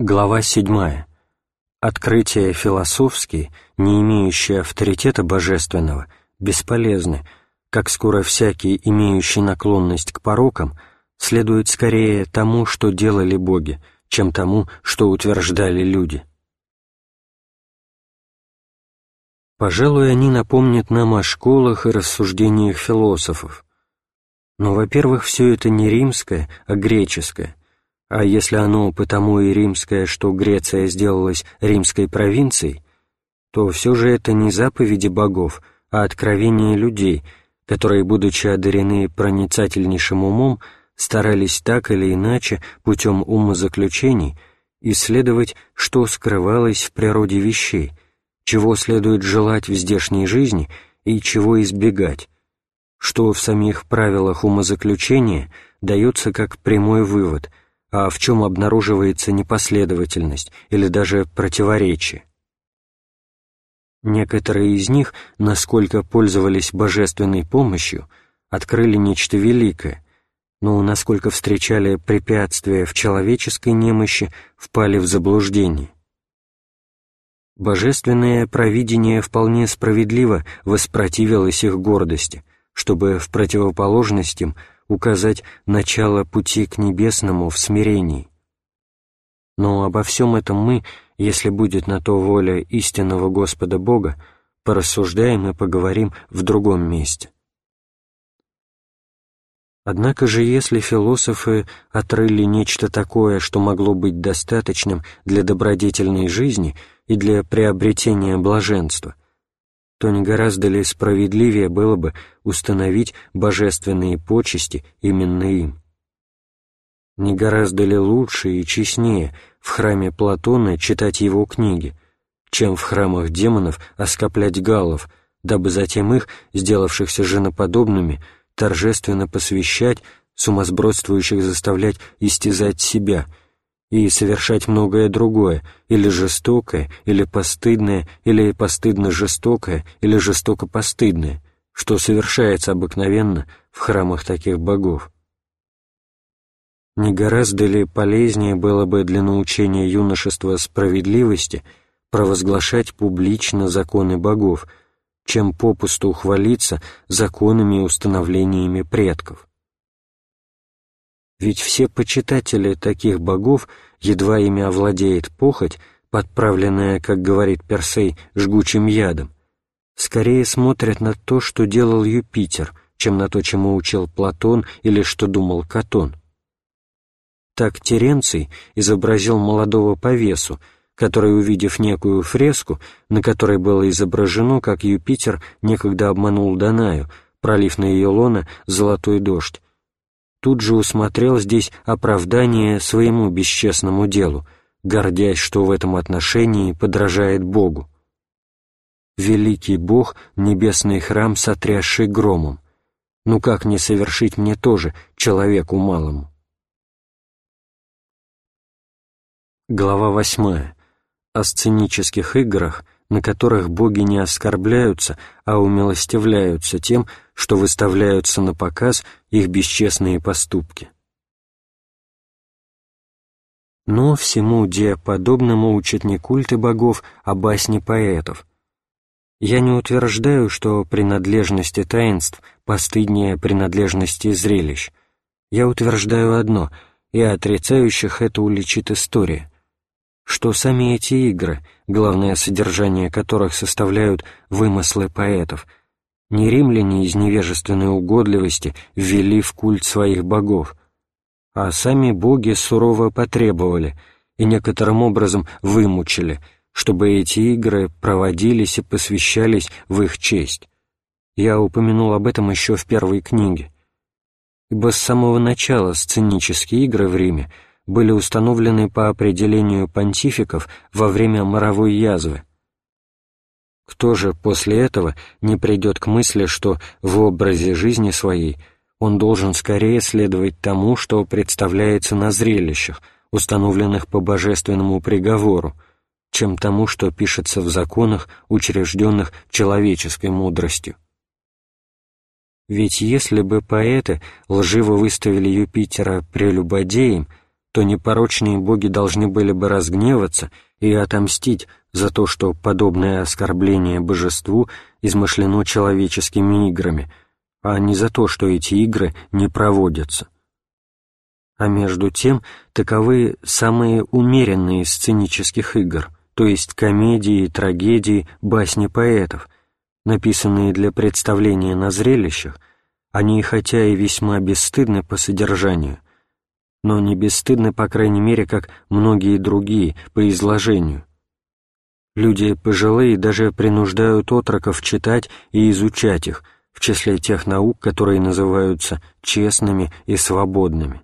Глава 7. Открытия философские, не имеющие авторитета божественного, бесполезны, как скоро всякий, имеющий наклонность к порокам, следует скорее тому, что делали боги, чем тому, что утверждали люди. Пожалуй, они напомнят нам о школах и рассуждениях философов. Но, во-первых, все это не римское, а греческое, а если оно потому и римское, что Греция сделалась римской провинцией, то все же это не заповеди богов, а откровения людей, которые, будучи одарены проницательнейшим умом, старались так или иначе путем умозаключений исследовать, что скрывалось в природе вещей, чего следует желать в здешней жизни и чего избегать, что в самих правилах умозаключения дается как прямой вывод – а в чем обнаруживается непоследовательность или даже противоречие. Некоторые из них, насколько пользовались божественной помощью, открыли нечто великое, но насколько встречали препятствия в человеческой немощи, впали в заблуждение. Божественное провидение вполне справедливо воспротивилось их гордости, чтобы в противоположность им указать начало пути к небесному в смирении. Но обо всем этом мы, если будет на то воля истинного Господа Бога, порассуждаем и поговорим в другом месте. Однако же, если философы отрыли нечто такое, что могло быть достаточным для добродетельной жизни и для приобретения блаженства – то не гораздо ли справедливее было бы установить божественные почести именно им? Не гораздо ли лучше и честнее в храме Платона читать его книги, чем в храмах демонов оскоплять галлов, дабы затем их, сделавшихся женоподобными, торжественно посвящать, сумасбродствующих заставлять истязать себя — и совершать многое другое, или жестокое, или постыдное, или постыдно-жестокое, или жестоко-постыдное, что совершается обыкновенно в храмах таких богов. Не гораздо ли полезнее было бы для научения юношества справедливости провозглашать публично законы богов, чем попусту хвалиться законами и установлениями предков? Ведь все почитатели таких богов, едва ими овладеет похоть, подправленная, как говорит Персей, жгучим ядом, скорее смотрят на то, что делал Юпитер, чем на то, чему учил Платон или что думал Катон. Так Теренций изобразил молодого повесу, который, увидев некую фреску, на которой было изображено, как Юпитер некогда обманул Данаю, пролив на ее лона золотой дождь, тут же усмотрел здесь оправдание своему бесчестному делу, гордясь, что в этом отношении подражает Богу. «Великий Бог, небесный храм, сотрясший громом, ну как не совершить мне тоже, человеку малому?» Глава восьмая. О сценических играх – на которых боги не оскорбляются, а умилостивляются тем, что выставляются на показ их бесчестные поступки. Но всему диаподобному учат не культы богов, а басни поэтов. Я не утверждаю, что принадлежности таинств постыднее принадлежности зрелищ. Я утверждаю одно, и отрицающих это уличит история — что сами эти игры, главное содержание которых составляют вымыслы поэтов, не римляне из невежественной угодливости ввели в культ своих богов, а сами боги сурово потребовали и некоторым образом вымучили, чтобы эти игры проводились и посвящались в их честь. Я упомянул об этом еще в первой книге. Ибо с самого начала сценические игры в Риме — были установлены по определению понтификов во время моровой язвы. Кто же после этого не придет к мысли, что в образе жизни своей он должен скорее следовать тому, что представляется на зрелищах, установленных по божественному приговору, чем тому, что пишется в законах, учрежденных человеческой мудростью? Ведь если бы поэты лживо выставили Юпитера прелюбодеем, что непорочные боги должны были бы разгневаться и отомстить за то, что подобное оскорбление божеству измышлено человеческими играми, а не за то, что эти игры не проводятся. А между тем, таковы самые умеренные сценических игр, то есть комедии, трагедии, басни поэтов, написанные для представления на зрелищах, они хотя и весьма бесстыдны по содержанию, но не бесстыдны, по крайней мере, как многие другие по изложению. Люди пожилые даже принуждают отроков читать и изучать их в числе тех наук, которые называются честными и свободными.